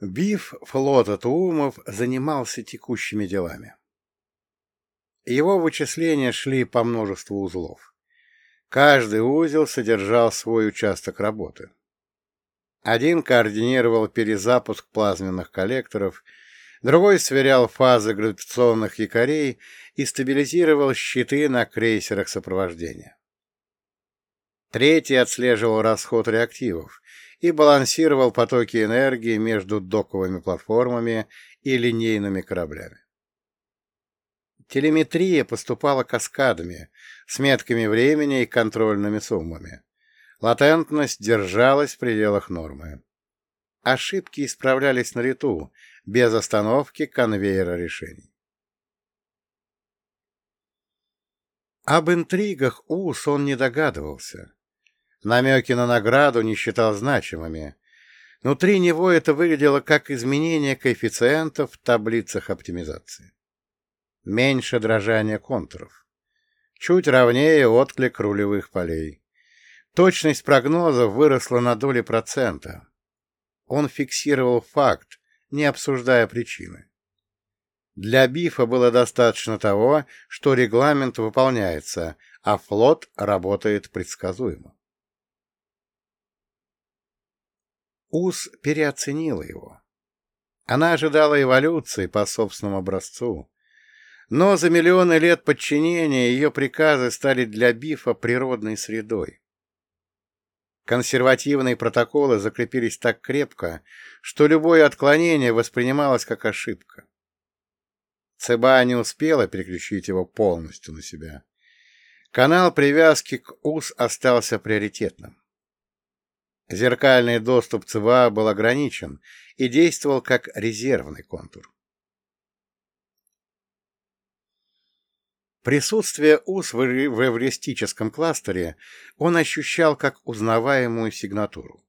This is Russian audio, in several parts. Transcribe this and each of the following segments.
Биф флота Туумов занимался текущими делами. Его вычисления шли по множеству узлов. Каждый узел содержал свой участок работы. Один координировал перезапуск плазменных коллекторов, другой сверял фазы гравитационных якорей и стабилизировал щиты на крейсерах сопровождения. Третий отслеживал расход реактивов и балансировал потоки энергии между доковыми платформами и линейными кораблями. Телеметрия поступала каскадами, с метками времени и контрольными суммами. Латентность держалась в пределах нормы. Ошибки исправлялись на лету, без остановки конвейера решений. Об интригах УС он не догадывался. Намеки на награду не считал значимыми. Внутри него это выглядело как изменение коэффициентов в таблицах оптимизации. Меньше дрожания контуров. Чуть ровнее отклик рулевых полей. Точность прогнозов выросла на доли процента. Он фиксировал факт, не обсуждая причины. Для БИФа было достаточно того, что регламент выполняется, а флот работает предсказуемо. УС переоценила его. Она ожидала эволюции по собственному образцу. Но за миллионы лет подчинения ее приказы стали для БИФа природной средой. Консервативные протоколы закрепились так крепко, что любое отклонение воспринималось как ошибка. ЦБА не успела переключить его полностью на себя. Канал привязки к УС остался приоритетным. Зеркальный доступ ЦБА был ограничен и действовал как резервный контур. Присутствие УС в эвристическом кластере он ощущал как узнаваемую сигнатуру.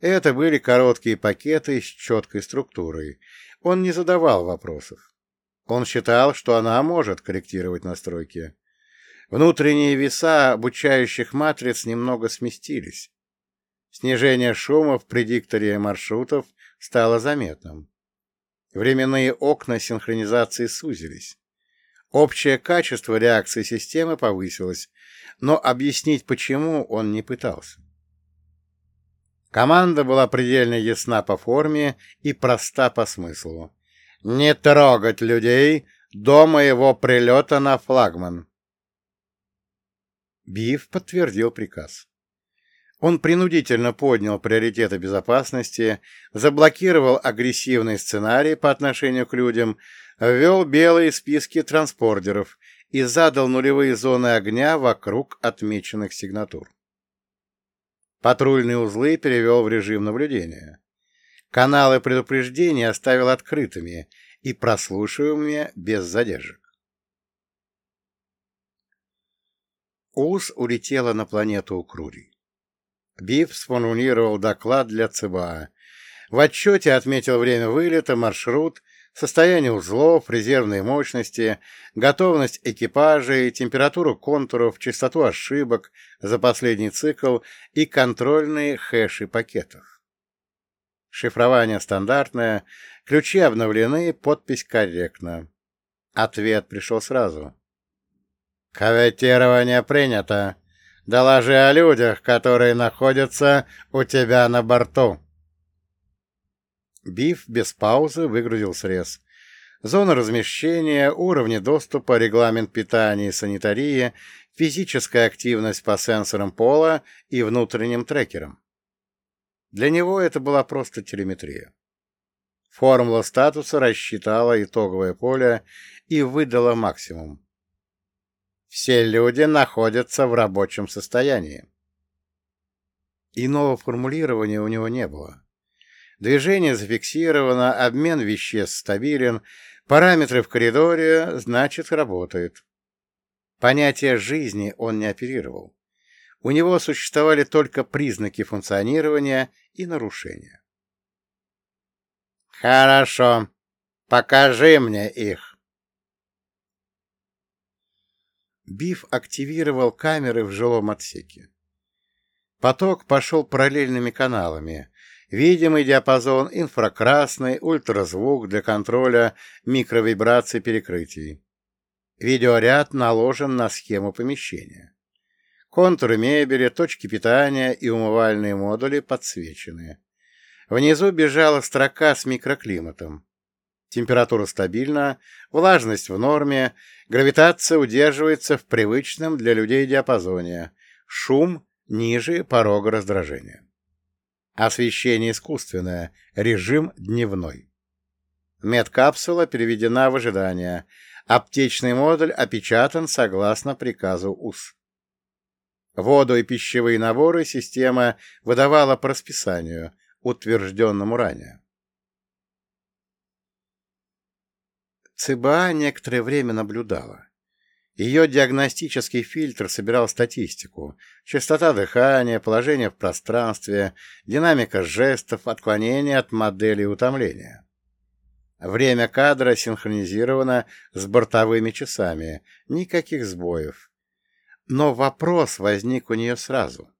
Это были короткие пакеты с четкой структурой. Он не задавал вопросов. Он считал, что она может корректировать настройки. Внутренние веса обучающих матриц немного сместились. Снижение шума в предикторе маршрутов стало заметным. Временные окна синхронизации сузились. Общее качество реакции системы повысилось, но объяснить почему он не пытался. Команда была предельно ясна по форме и проста по смыслу. «Не трогать людей до моего прилета на флагман!» Биф подтвердил приказ. Он принудительно поднял приоритеты безопасности, заблокировал агрессивный сценарий по отношению к людям, ввел белые списки транспортеров и задал нулевые зоны огня вокруг отмеченных сигнатур. Патрульные узлы перевел в режим наблюдения. Каналы предупреждения оставил открытыми и прослушиваемыми без задержек. УЗ улетела на планету Укрурий. Биф сформулировал доклад для ЦБА. В отчете отметил время вылета, маршрут, состояние узлов, резервные мощности, готовность экипажей, температуру контуров, частоту ошибок за последний цикл и контрольные хэши пакетов. Шифрование стандартное, ключи обновлены, подпись корректна. Ответ пришел сразу. «Каветирование принято. Доложи о людях, которые находятся у тебя на борту». Биф без паузы выгрузил срез. Зона размещения, уровни доступа, регламент питания и санитарии, физическая активность по сенсорам пола и внутренним трекерам. Для него это была просто телеметрия. Формула статуса рассчитала итоговое поле и выдала максимум. Все люди находятся в рабочем состоянии. Иного формулирования у него не было. Движение зафиксировано, обмен веществ стабилен, параметры в коридоре, значит, работает. Понятие жизни он не оперировал. У него существовали только признаки функционирования и нарушения. «Хорошо. Покажи мне их». Биф активировал камеры в жилом отсеке. Поток пошел параллельными каналами. видимый диапазон, инфракрасный, ультразвук для контроля микровибраций перекрытий. Видеоряд наложен на схему помещения. Контуры мебели, точки питания и умывальные модули подсвечены. Внизу бежала строка с микроклиматом. Температура стабильна, влажность в норме, гравитация удерживается в привычном для людей диапазоне, шум ниже порога раздражения. Освещение искусственное, режим дневной. Медкапсула переведена в ожидание. Аптечный модуль опечатан согласно приказу УС. Воду и пищевые наборы система выдавала по расписанию, утвержденному ранее. ЦБА некоторое время наблюдала. Ее диагностический фильтр собирал статистику. Частота дыхания, положение в пространстве, динамика жестов, отклонение от модели утомления. Время кадра синхронизировано с бортовыми часами. Никаких сбоев. Но вопрос возник у нее сразу.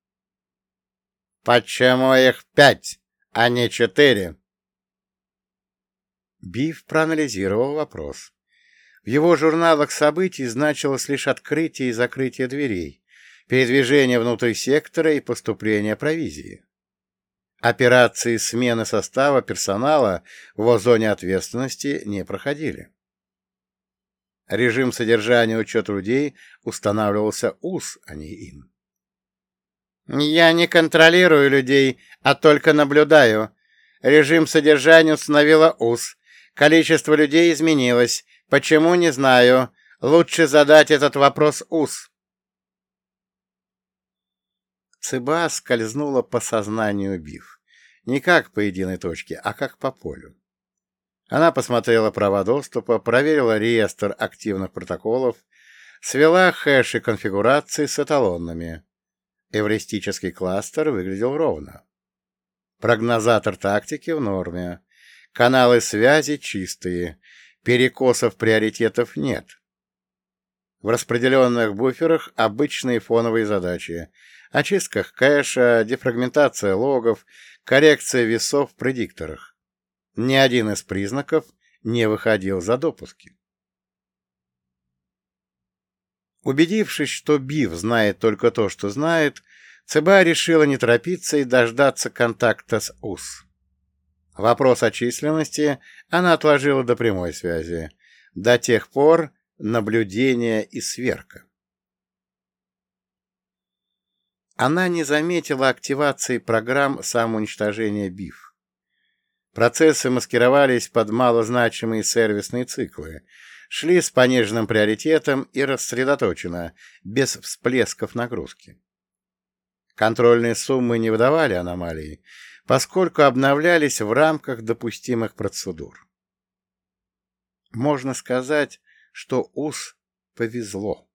«Почему их пять, а не четыре?» Биф проанализировал вопрос. В его журналах событий значилось лишь открытие и закрытие дверей, передвижение внутрь сектора и поступление провизии. Операции смены состава персонала в зоне ответственности не проходили. Режим содержания учета людей устанавливался УС, а не им. «Я не контролирую людей, а только наблюдаю. Режим содержания установила УС. Количество людей изменилось. Почему, не знаю. Лучше задать этот вопрос УС». Цыба скользнула по сознанию Биф. Не как по единой точке, а как по полю. Она посмотрела права доступа, проверила реестр активных протоколов, свела хэши конфигурации с эталонными. Эвристический кластер выглядел ровно. Прогнозатор тактики в норме. Каналы связи чистые. Перекосов приоритетов нет. В распределенных буферах обычные фоновые задачи. Очистках кэша, дефрагментация логов, коррекция весов в предикторах. Ни один из признаков не выходил за допуски. Убедившись, что Бив знает только то, что знает, ЦБА решила не торопиться и дождаться контакта с УС. Вопрос о численности она отложила до прямой связи. До тех пор наблюдение и сверка. Она не заметила активации программ самоуничтожения БИФ. Процессы маскировались под малозначимые сервисные циклы, шли с пониженным приоритетом и рассредоточенно, без всплесков нагрузки. Контрольные суммы не выдавали аномалий, поскольку обновлялись в рамках допустимых процедур. Можно сказать, что УС повезло.